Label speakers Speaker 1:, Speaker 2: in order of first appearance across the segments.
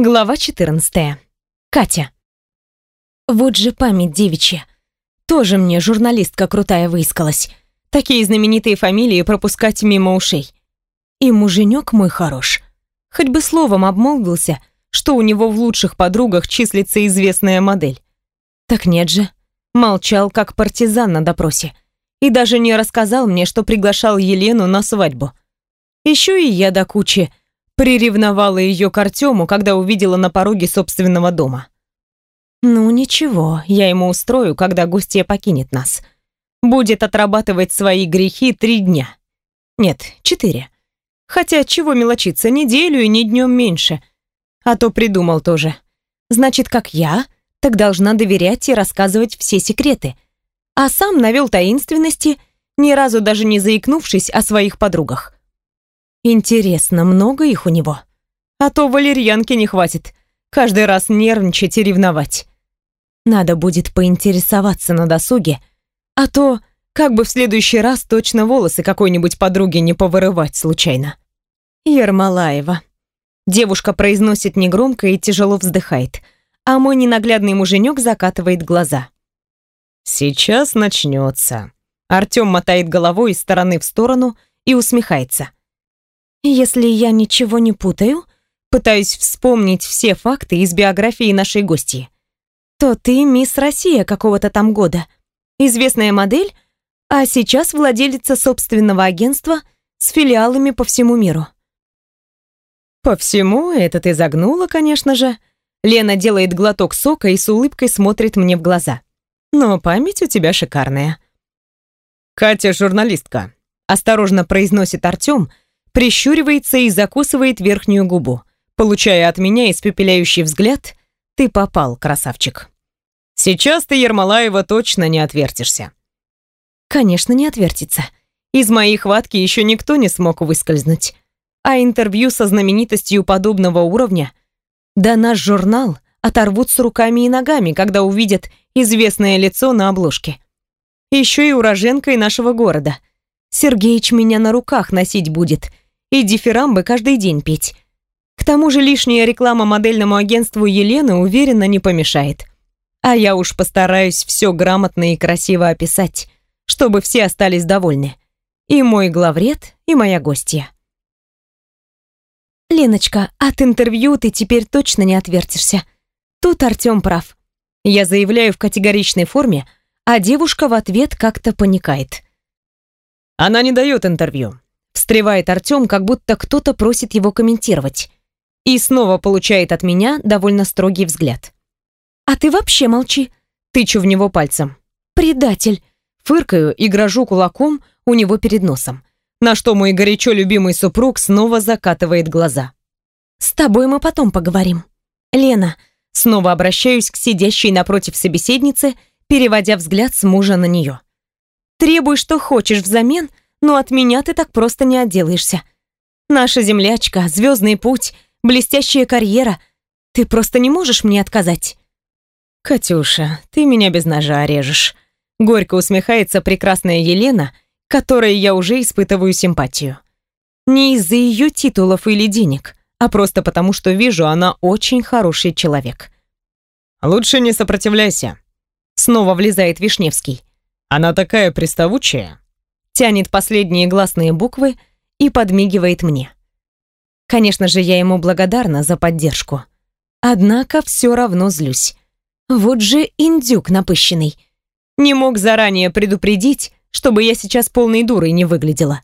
Speaker 1: Глава 14. Катя. Вот же память девичья. Тоже мне журналистка крутая выискалась. Такие знаменитые фамилии пропускать мимо ушей. И муженек мой хорош. Хоть бы словом обмолвился, что у него в лучших подругах числится известная модель. Так нет же. Молчал, как партизан на допросе. И даже не рассказал мне, что приглашал Елену на свадьбу. Еще и я до кучи Приревновала ее к Артему, когда увидела на пороге собственного дома. Ну ничего, я ему устрою, когда гостья покинет нас. Будет отрабатывать свои грехи три дня. Нет, четыре. Хотя чего мелочиться, неделю и ни днем меньше. А то придумал тоже. Значит, как я, так должна доверять и рассказывать все секреты. А сам навел таинственности, ни разу даже не заикнувшись о своих подругах. Интересно, много их у него? А то валерьянки не хватит. Каждый раз нервничать и ревновать. Надо будет поинтересоваться на досуге, а то как бы в следующий раз точно волосы какой-нибудь подруге не повырывать случайно. Ермолаева. Девушка произносит негромко и тяжело вздыхает, а мой ненаглядный муженек закатывает глаза. «Сейчас начнется». Артем мотает головой из стороны в сторону и усмехается. Если я ничего не путаю, пытаюсь вспомнить все факты из биографии нашей гости, то ты мисс Россия какого-то там года, известная модель, а сейчас владелица собственного агентства с филиалами по всему миру. По всему это ты загнула, конечно же. Лена делает глоток сока и с улыбкой смотрит мне в глаза. Но память у тебя шикарная. Катя журналистка, осторожно произносит Артём, прищуривается и закусывает верхнюю губу, получая от меня испепеляющий взгляд «Ты попал, красавчик». «Сейчас ты, Ермолаева, точно не отвертишься». «Конечно, не отвертится. Из моей хватки еще никто не смог выскользнуть. А интервью со знаменитостью подобного уровня, да наш журнал оторвут с руками и ногами, когда увидят известное лицо на обложке. Еще и уроженкой нашего города. Сергеич меня на руках носить будет и дифирамбы каждый день петь. К тому же лишняя реклама модельному агентству Елены уверенно не помешает. А я уж постараюсь все грамотно и красиво описать, чтобы все остались довольны. И мой главред, и моя гостья. «Леночка, от интервью ты теперь точно не отвертишься. Тут Артём прав. Я заявляю в категоричной форме, а девушка в ответ как-то паникает.
Speaker 2: Она не дает интервью.
Speaker 1: Встревает Артём, как будто кто-то просит его комментировать. И снова получает от меня довольно строгий взгляд. «А ты вообще молчи!» Тычу в него пальцем. «Предатель!» Фыркаю и грожу кулаком у него перед носом. На что мой горячо любимый супруг снова закатывает глаза. «С тобой мы потом поговорим. Лена!» Снова обращаюсь к сидящей напротив собеседницы, переводя взгляд с мужа на нее. «Требуй, что хочешь взамен, но от меня ты так просто не отделаешься. Наша землячка, звездный путь, блестящая карьера. Ты просто не можешь мне отказать.
Speaker 2: Катюша, ты меня без ножа режешь. Горько усмехается прекрасная Елена, которой я уже испытываю симпатию.
Speaker 1: Не из-за ее титулов или денег, а просто потому, что вижу, она очень хороший человек.
Speaker 2: Лучше не сопротивляйся.
Speaker 1: Снова влезает Вишневский.
Speaker 2: Она такая приставучая
Speaker 1: тянет последние гласные буквы и подмигивает мне. Конечно же, я ему благодарна за поддержку. Однако все равно злюсь. Вот же индюк напыщенный. Не мог заранее предупредить, чтобы я сейчас полной дурой не выглядела.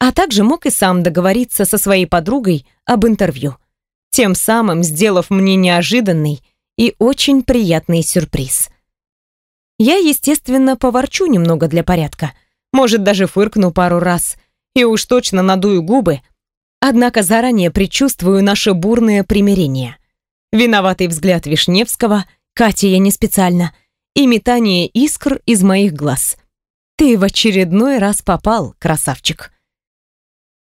Speaker 1: А также мог и сам договориться со своей подругой об интервью, тем самым сделав мне неожиданный и очень приятный сюрприз. Я, естественно, поворчу немного для порядка — может, даже фыркну пару раз и уж точно надую губы, однако заранее предчувствую наше бурное примирение. Виноватый взгляд Вишневского, Катя я не специально, и метание искр из моих глаз. Ты в очередной раз попал, красавчик.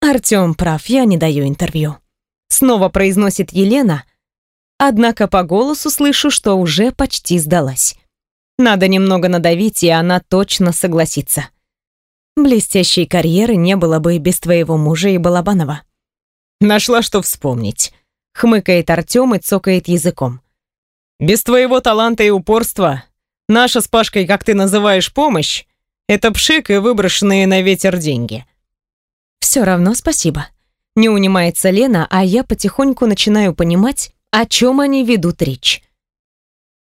Speaker 1: Артём прав, я не даю интервью. Снова произносит Елена, однако по голосу слышу, что уже почти сдалась. Надо немного надавить, и она точно согласится. Блестящей карьеры не было бы без твоего мужа и Балабанова.
Speaker 2: Нашла, что вспомнить.
Speaker 1: хмыкает Артем и цокает языком.
Speaker 2: Без твоего таланта и упорства наша с Пашкой, как ты называешь, помощь — это пшик и выброшенные на ветер деньги.
Speaker 1: Все равно спасибо. Не унимается Лена, а я потихоньку начинаю понимать, о чем они ведут речь.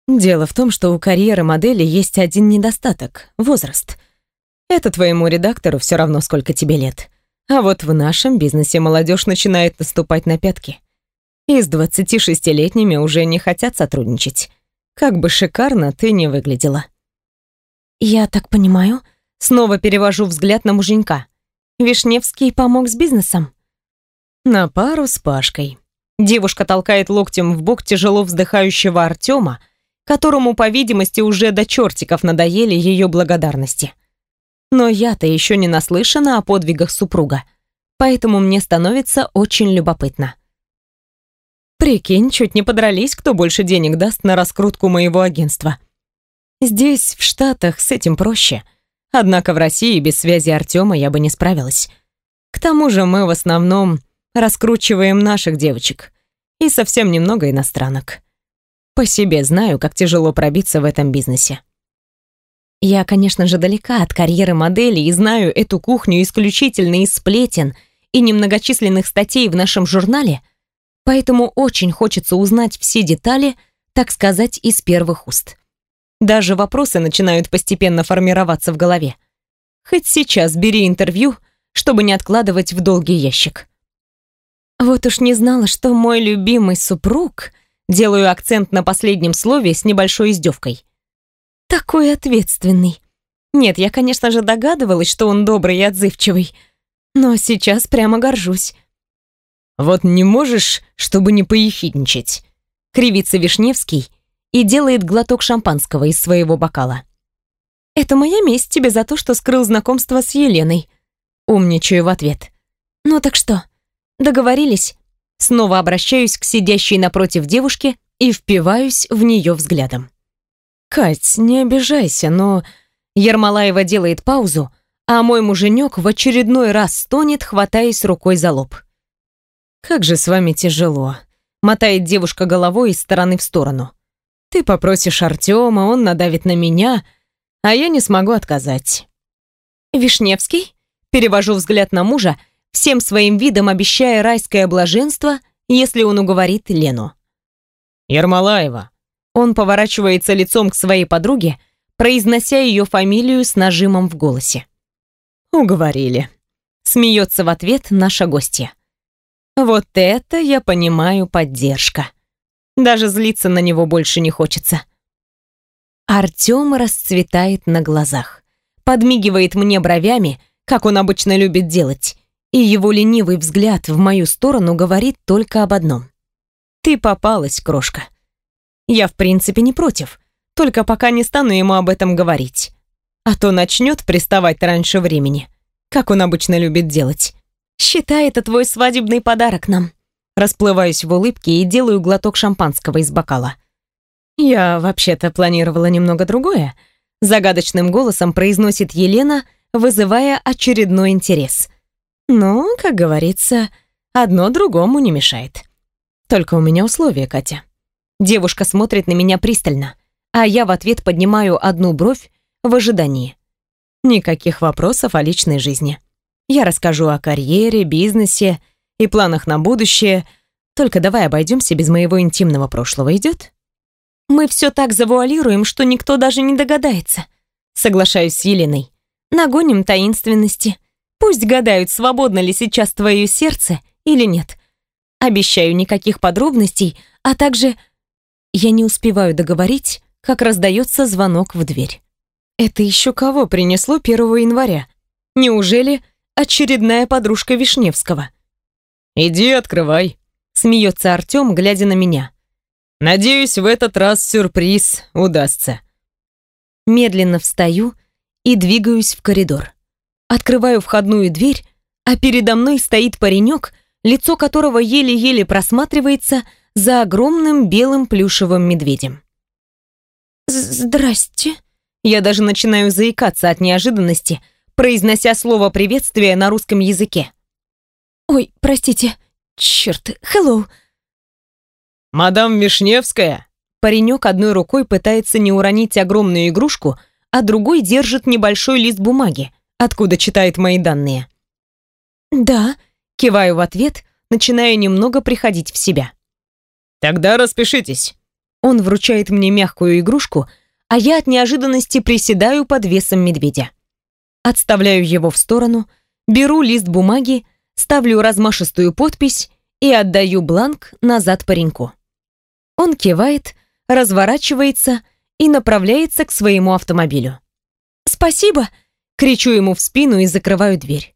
Speaker 1: Дело в том, что у карьеры модели есть один недостаток — возраст. Это твоему редактору все равно, сколько тебе лет. А вот в нашем бизнесе молодежь начинает наступать на пятки. И с 26-летними уже не хотят сотрудничать. Как бы шикарно ты не выглядела. Я так понимаю, снова перевожу взгляд на муженька. Вишневский помог с бизнесом.
Speaker 2: На пару с Пашкой. Девушка толкает локтем в бок тяжело вздыхающего Артема, которому, по видимости, уже до чертиков надоели ее благодарности. Но я-то еще не наслышана о подвигах супруга, поэтому мне становится очень любопытно. Прикинь, чуть не подрались, кто больше денег даст на раскрутку моего агентства. Здесь, в Штатах, с этим проще. Однако в России без связи Артема я бы не справилась. К тому же мы в основном раскручиваем наших девочек и совсем немного иностранок. По себе знаю, как тяжело пробиться в этом бизнесе.
Speaker 1: Я, конечно же, далека от карьеры модели и знаю эту кухню исключительно из сплетен и немногочисленных статей в нашем журнале, поэтому очень хочется узнать все детали, так сказать, из первых уст. Даже вопросы начинают постепенно формироваться в голове. Хоть сейчас бери интервью, чтобы не откладывать в долгий ящик. Вот уж не знала, что мой любимый супруг Делаю акцент на последнем слове с небольшой издевкой. Такой ответственный. Нет, я, конечно же, догадывалась, что он добрый и отзывчивый, но сейчас прямо горжусь.
Speaker 2: Вот не можешь, чтобы не поехидничать.
Speaker 1: Кривится Вишневский и делает глоток шампанского из своего бокала. Это моя месть тебе за то, что скрыл знакомство с Еленой. Умничаю в ответ. Ну так что, договорились? Снова обращаюсь к сидящей напротив девушке и впиваюсь в нее взглядом.
Speaker 2: «Кать, не обижайся, но...»
Speaker 1: Ермолаева делает паузу, а мой муженек в очередной раз стонет, хватаясь рукой за лоб.
Speaker 2: «Как же с вами тяжело», — мотает девушка головой из стороны в сторону. «Ты попросишь Артема, он надавит на меня, а я не смогу отказать».
Speaker 1: «Вишневский?» Перевожу взгляд на мужа всем своим видом обещая райское блаженство, если он уговорит Лену.
Speaker 2: «Ермолаева».
Speaker 1: Он поворачивается лицом к своей подруге, произнося ее фамилию с нажимом в голосе.
Speaker 2: «Уговорили».
Speaker 1: Смеется в ответ наша гостья. Вот это, я понимаю, поддержка. Даже злиться на него больше не хочется. Артем расцветает на глазах. Подмигивает мне бровями, как он обычно любит делать, и его ленивый взгляд в мою сторону говорит только об одном. «Ты попалась, крошка». Я, в принципе, не против, только пока не стану ему об этом говорить. А то начнет приставать раньше времени, как он обычно любит делать. «Считай, это твой свадебный подарок нам». Расплываюсь в улыбке и делаю глоток шампанского из бокала. «Я вообще-то планировала немного другое», загадочным голосом произносит Елена, вызывая очередной интерес. Но, как говорится, одно другому не мешает. Только у меня условие, Катя. Девушка смотрит на меня пристально, а я в ответ поднимаю одну бровь в ожидании. Никаких вопросов о личной жизни. Я расскажу о карьере, бизнесе и планах на будущее, только давай обойдемся без моего интимного прошлого, идет? Мы все так завуалируем, что никто даже не догадается. Соглашаюсь с Еленой. Нагоним таинственности. Пусть гадают, свободно ли сейчас твое сердце или нет. Обещаю никаких подробностей, а также... Я не успеваю договорить, как раздается звонок в дверь. Это еще кого принесло 1 января? Неужели очередная подружка Вишневского?
Speaker 2: «Иди, открывай», — смеется Артем, глядя на меня. «Надеюсь, в этот раз сюрприз удастся».
Speaker 1: Медленно встаю и двигаюсь в коридор. Открываю входную дверь, а передо мной стоит паренек, лицо которого еле-еле просматривается за огромным белым плюшевым медведем. «Здрасте». Я даже начинаю заикаться от неожиданности, произнося слово приветствия на русском языке. «Ой, простите. Черт, hello».
Speaker 3: «Мадам Вишневская?»
Speaker 2: Паренек одной рукой пытается не уронить огромную игрушку, а другой держит небольшой лист бумаги, откуда читает мои данные. «Да», — киваю в ответ, начиная немного приходить в себя.
Speaker 3: «Тогда распишитесь».
Speaker 2: Он вручает мне мягкую игрушку, а я от неожиданности приседаю под весом медведя. Отставляю его в сторону, беру лист бумаги, ставлю размашистую подпись и отдаю бланк назад пареньку. Он кивает, разворачивается и направляется к своему автомобилю. «Спасибо!» — кричу ему в спину и закрываю дверь.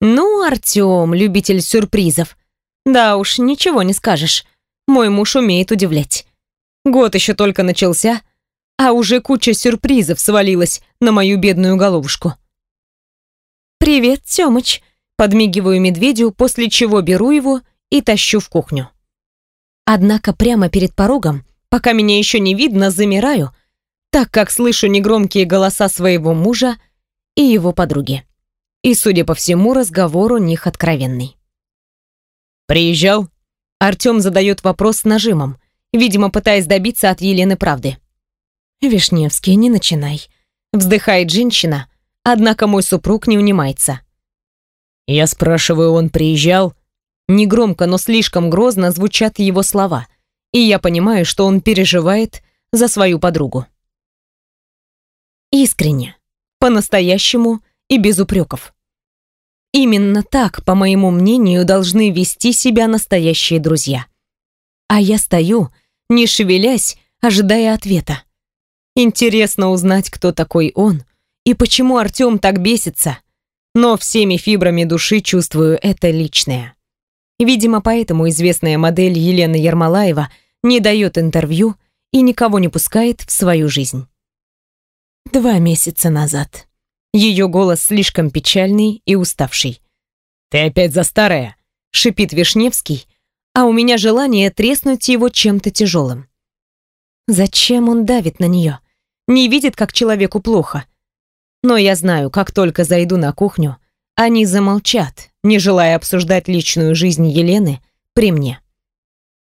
Speaker 2: «Ну, Артём, любитель сюрпризов. Да уж, ничего не скажешь. Мой муж умеет удивлять. Год еще только начался, а уже куча сюрпризов свалилась на мою бедную головушку. «Привет, Тёмыч!» Подмигиваю медведю, после чего беру его и тащу в кухню. Однако прямо перед порогом, пока меня еще не видно, замираю, так как слышу негромкие голоса своего мужа и его подруги. И, судя по всему, разговор у них откровенный.
Speaker 3: «Приезжал?»
Speaker 2: Артём задает вопрос с нажимом, видимо, пытаясь добиться от Елены правды. «Вишневский, не начинай», — вздыхает женщина, однако мой супруг не унимается.
Speaker 3: Я спрашиваю, он приезжал?
Speaker 2: Негромко, но слишком грозно звучат его слова, и я понимаю, что он переживает за свою подругу. Искренне, по-настоящему и без упреков. Именно так, по моему мнению, должны вести себя настоящие друзья. А я стою, не шевелясь, ожидая ответа. Интересно узнать, кто такой он и почему Артём так бесится, но всеми фибрами души чувствую это личное. Видимо, поэтому известная модель Елена Ермолаева не дает интервью и никого не пускает в свою жизнь. Два месяца назад. Ее голос слишком печальный и уставший.
Speaker 3: «Ты опять за старое?»
Speaker 2: — шипит Вишневский, а у меня желание треснуть его чем-то тяжелым. Зачем он давит на нее? Не видит, как человеку плохо. Но я знаю, как только зайду на кухню, они замолчат, не желая обсуждать личную жизнь Елены при мне.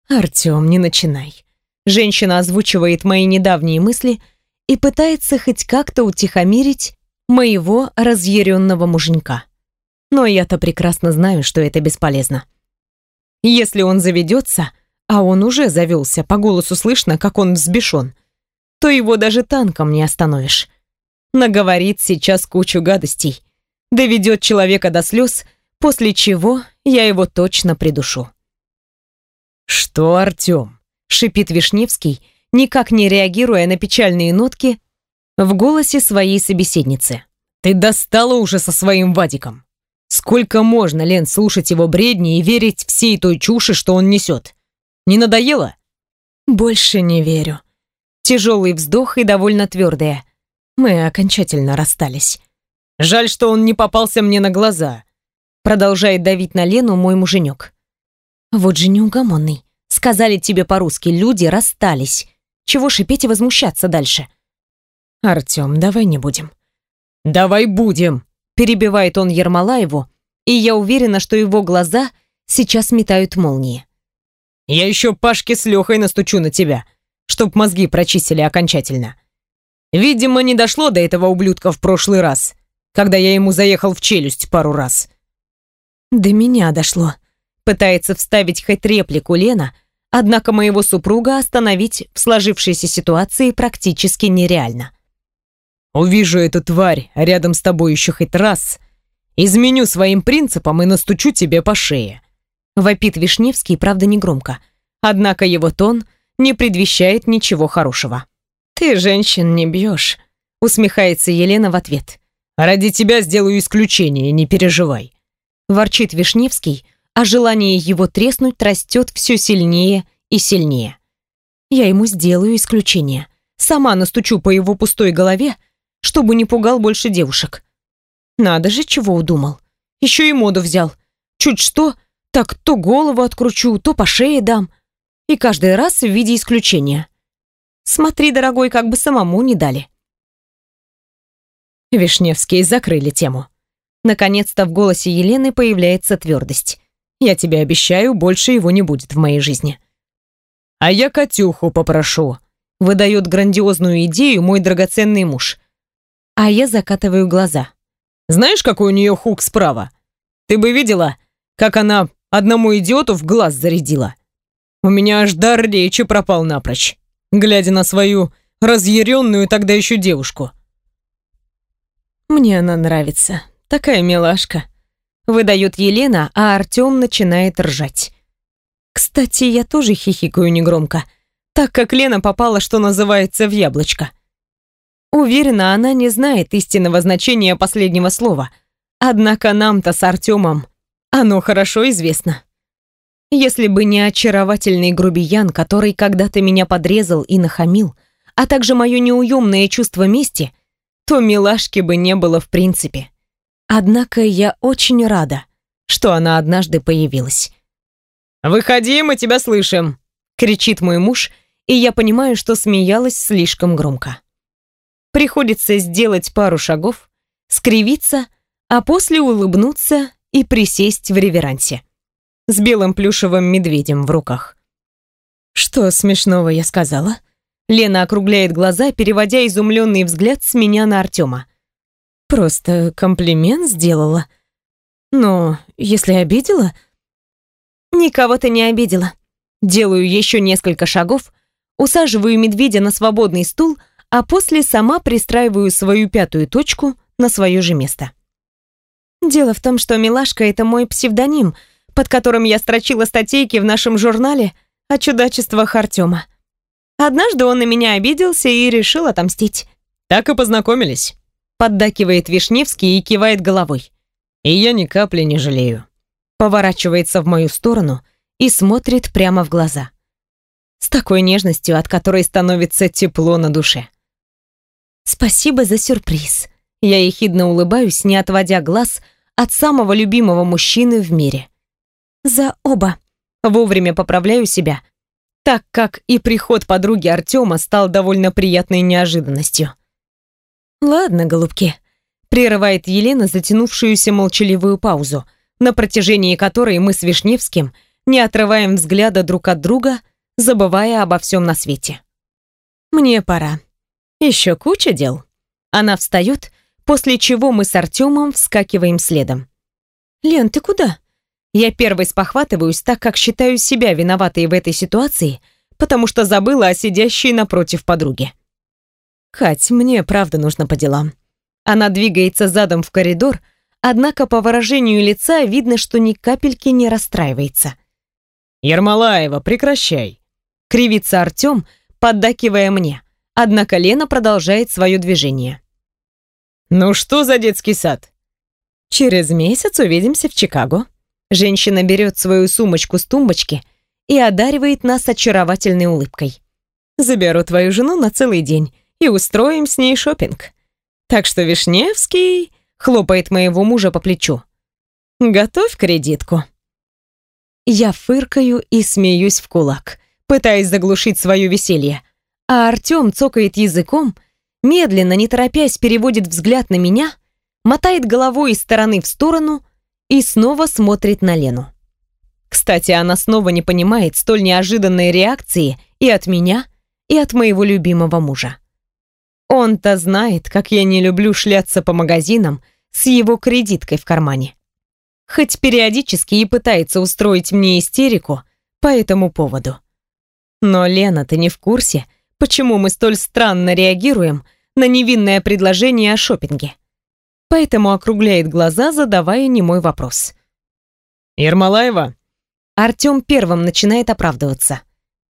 Speaker 2: «Артём, не начинай». Женщина озвучивает мои недавние мысли и пытается хоть как-то утихомирить моего разъяренного муженька. Но я-то прекрасно знаю, что это бесполезно. Если он заведется, а он уже завелся, по голосу слышно, как он взбешен, то его даже танком не остановишь наговорит сейчас кучу гадостей, доведет человека до слез, после чего я его точно придушу.
Speaker 3: «Что, Артем?» — шипит Вишневский, никак не реагируя на печальные нотки в голосе своей собеседницы. «Ты достала уже со своим Вадиком. Сколько можно, Лен, слушать его бредни и верить всей той чуши, что он несет? Не надоело?»
Speaker 2: «Больше не верю». Тяжелый вздох и довольно твердая. Мы окончательно расстались.
Speaker 3: Жаль, что он не попался мне на глаза.
Speaker 2: Продолжает давить на Лену мой муженек. Вот же неугомонный. Сказали тебе по-русски, люди расстались. Чего шипеть и возмущаться дальше? Артём, давай не будем.
Speaker 3: Давай будем,
Speaker 2: перебивает он Ермолаеву, и я уверена, что его глаза сейчас метают молнии.
Speaker 3: Я еще Пашке с Лехой настучу на тебя, чтоб мозги прочистили окончательно. Видимо, не дошло до этого ублюдка в прошлый раз, когда я ему заехал в челюсть пару раз.
Speaker 2: До меня дошло. Пытается вставить хоть реплику Лена, однако моего супруга остановить в сложившейся ситуации практически нереально.
Speaker 3: Увижу эту тварь рядом с тобой еще хоть раз, изменю своим принципам и настучу тебе по шее.
Speaker 2: Вопит Вишневский, правда, негромко. Однако его тон не предвещает ничего хорошего. «Ты женщин не бьешь», — усмехается Елена в ответ.
Speaker 3: «Ради тебя сделаю исключение, не переживай», —
Speaker 2: ворчит Вишневский, а желание его треснуть растет все сильнее и сильнее. Я ему сделаю исключение. Сама настучу по его пустой голове, чтобы не пугал больше девушек. Надо же, чего удумал. Еще и моду взял. Чуть что, так то голову откручу, то по шее дам. И каждый раз в виде исключения. Смотри, дорогой, как бы самому не дали. Вишневские закрыли тему. Наконец-то в голосе Елены появляется твердость. Я тебе обещаю, больше его не будет в моей жизни.
Speaker 3: А я Катюху попрошу. Выдает грандиозную идею мой драгоценный муж.
Speaker 1: А я закатываю глаза.
Speaker 3: Знаешь, какой у нее хук справа? Ты бы видела, как она одному идиоту в глаз зарядила. У меня аж дар речи пропал напрочь, глядя на свою разъяренную тогда еще девушку.
Speaker 1: Мне она нравится. Такая милашка. Выдает Елена, а Артем начинает ржать. Кстати, я тоже хихикаю негромко, так как Лена попала, что называется, в яблочко. Уверена, она не знает истинного значения последнего слова. Однако нам-то с Артемом оно хорошо известно. Если бы не очаровательный грубиян, который когда-то меня подрезал и нахамил, а также мое неуемное чувство мести, то милашки бы не было в принципе. Однако я очень рада, что она однажды появилась.
Speaker 3: «Выходи, мы тебя слышим!» — кричит мой муж, и я понимаю, что смеялась слишком громко.
Speaker 1: Приходится сделать пару шагов, скривиться, а после улыбнуться и присесть в реверансе. С белым плюшевым медведем в руках. Что смешного я сказала? Лена округляет глаза, переводя изумленный взгляд с меня на Артема. Просто комплимент сделала. Но если обидела... Никого ты не обидела. Делаю еще несколько шагов, усаживаю медведя на свободный стул, а после сама пристраиваю свою пятую точку на свое же место. Дело в том, что Милашка — это мой псевдоним, под которым я строчила статейки в нашем журнале о чудачествах Артема. Однажды он на меня обиделся и решил отомстить.
Speaker 3: Так и познакомились.
Speaker 1: Поддакивает Вишневский и кивает головой.
Speaker 3: И я ни капли не жалею.
Speaker 1: Поворачивается в мою сторону и смотрит прямо в глаза. С такой нежностью, от которой становится тепло на душе. Спасибо за сюрприз. Я ехидно улыбаюсь, не отводя глаз от самого любимого мужчины в мире. За оба. Вовремя поправляю себя, так как и приход подруги Артема стал довольно приятной неожиданностью. «Ладно, голубки», — прерывает Елена затянувшуюся молчаливую паузу, на протяжении которой мы с Вишневским не отрываем взгляда друг от друга, забывая обо всем на свете. «Мне пора. Еще куча дел». Она встает, после чего мы с Артемом вскакиваем следом. «Лен, ты куда?» Я первой спохватываюсь, так как считаю себя виноватой в этой ситуации, потому что забыла о сидящей напротив подруге. «Кать, мне правда нужно по делам». Она двигается задом в коридор, однако по выражению лица видно, что ни капельки не расстраивается.
Speaker 3: «Ермолаева, прекращай!» — кривится Артем, поддакивая мне. Однако Лена продолжает свое движение. «Ну что за детский сад?»
Speaker 1: «Через месяц увидимся в Чикаго». Женщина берет свою сумочку с тумбочки и одаривает нас очаровательной улыбкой. «Заберу твою жену на целый день и устроим с ней шопинг. Так что Вишневский хлопает моего мужа по плечу. Готовь кредитку. Я фыркаю и смеюсь в кулак, пытаясь заглушить свое веселье. А Артем цокает языком, медленно, не торопясь, переводит взгляд на меня, мотает головой из стороны в сторону и снова смотрит на Лену. Кстати, она снова не понимает столь неожиданной реакции и от меня, и от моего любимого мужа. Он-то знает, как я не люблю шляться по магазинам с его кредиткой в кармане. Хоть периодически и пытается устроить мне истерику по этому поводу. Но Лена, ты не в курсе, почему мы столь странно реагируем на невинное предложение о шопинге. Поэтому округляет глаза, задавая немой вопрос.
Speaker 3: «Ермолаева?»
Speaker 1: Артем первым начинает оправдываться.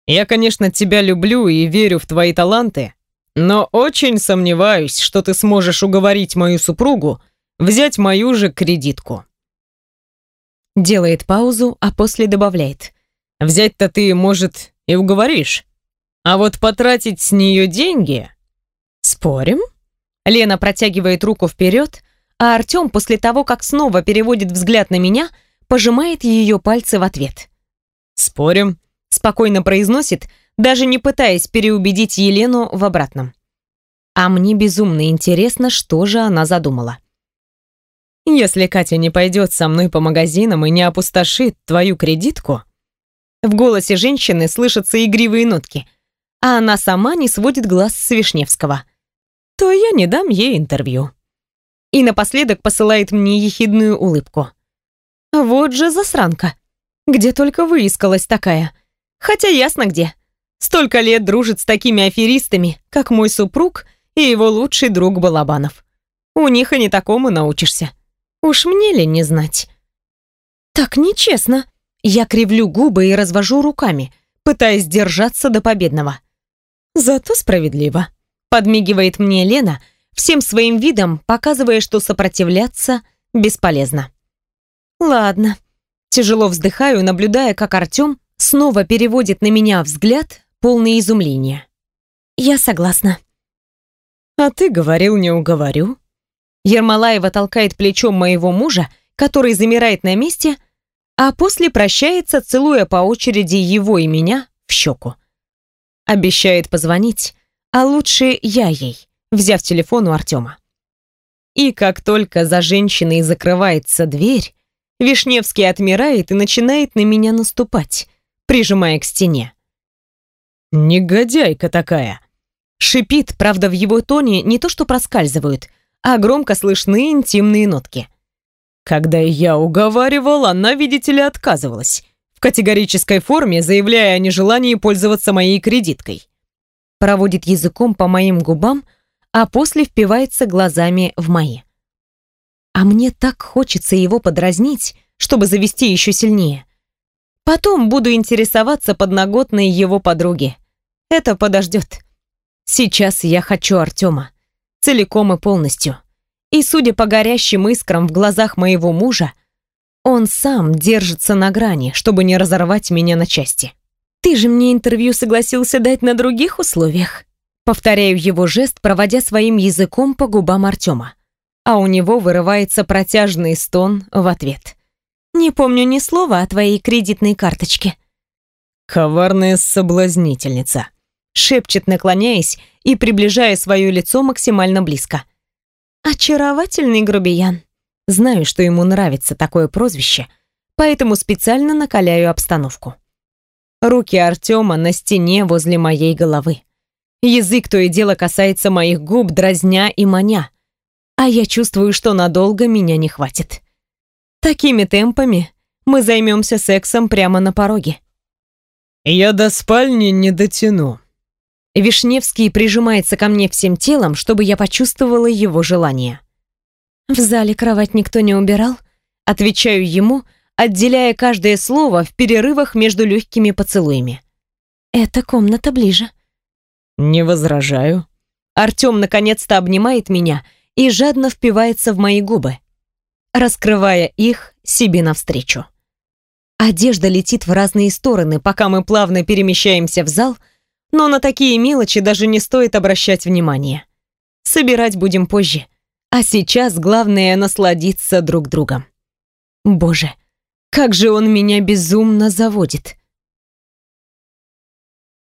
Speaker 3: «Я, конечно, тебя люблю и верю в твои таланты, но очень сомневаюсь, что ты сможешь уговорить мою супругу взять мою же кредитку.
Speaker 1: Делает паузу, а после добавляет.
Speaker 3: Взять-то ты, может, и уговоришь. А вот потратить с нее деньги...
Speaker 1: Спорим? Лена протягивает руку вперед, а Артем после того, как снова переводит взгляд на меня, пожимает ее пальцы в ответ.
Speaker 3: «Спорим?»
Speaker 1: — спокойно произносит, даже не пытаясь переубедить Елену в обратном. А мне безумно интересно, что же она задумала.
Speaker 3: Если Катя не пойдет со мной по магазинам и не опустошит твою кредитку,
Speaker 2: В голосе женщины слышатся игривые нотки, а она сама не сводит глаз с Вишневского. То я не дам ей интервью. И напоследок посылает мне ехидную улыбку. Вот же засранка. Где только выискалась такая. Хотя ясно где. Столько лет дружит с такими аферистами, как мой супруг и его лучший друг Балабанов. У них и не такому научишься. Уж мне ли не знать? Так нечестно. Я кривлю губы и развожу руками, пытаясь держаться до победного. Зато справедливо. Подмигивает мне Лена, всем своим видом показывая, что сопротивляться бесполезно. Ладно. Тяжело вздыхаю, наблюдая, как Артём снова переводит на меня взгляд, полный изумления. Я согласна. А ты говорил, не уговорю. Ермолаева толкает плечом моего мужа, который замирает на месте, а после прощается, целуя по очереди его и меня в щеку. Обещает позвонить, а лучше я ей, взяв телефон у Артема. И как только за женщиной закрывается дверь, Вишневский отмирает и начинает на меня наступать, прижимая к стене. «Негодяйка такая!» Шипит, правда, в его тоне не то что проскальзывают, а громко слышны интимные нотки. Когда я уговаривал, она, видите ли, отказывалась, категорической форме заявляя о нежелании пользоваться моей кредиткой. Проводит языком по моим губам, а после впивается глазами в мои. А мне так хочется его подразнить, чтобы завести еще сильнее. Потом буду интересоваться подноготной его подруги. Это подождет. Сейчас я хочу Артема. Целиком и полностью. И судя по горящим искрам в глазах моего мужа, он сам держится на грани, чтобы не разорвать меня на части. «Ты же мне интервью согласился дать на других условиях?» Повторяю его жест, проводя своим языком по губам Артема. А у него вырывается протяжный стон в ответ. «Не помню ни слова о твоей кредитной карточке».
Speaker 3: «Коварная соблазнительница», — шепчет, наклоняясь и приближая свое лицо максимально близко.
Speaker 2: Очаровательный грубиян. Знаю, что ему нравится такое прозвище, поэтому специально накаляю обстановку. Руки Артема на стене возле моей головы. Язык то и дело касается моих губ, дразня и маня. А я чувствую, что надолго меня не хватит. Такими темпами мы займемся сексом прямо на пороге.
Speaker 3: «Я до спальни не дотяну»,
Speaker 2: Вишневский прижимается ко мне всем телом, чтобы я почувствовала его желание. В зале кровать никто не убирал, отвечаю ему, отделяя каждое слово в перерывах между легкими поцелуями. Эта комната ближе.
Speaker 3: Не возражаю.
Speaker 2: Артём наконец-то обнимает меня и жадно впивается в мои губы, раскрывая их себе навстречу. Одежда летит в разные стороны, пока мы плавно перемещаемся в зал — но на такие мелочи даже не стоит обращать внимания. Собирать будем позже. А сейчас главное насладиться друг другом. Боже, как же он меня безумно заводит.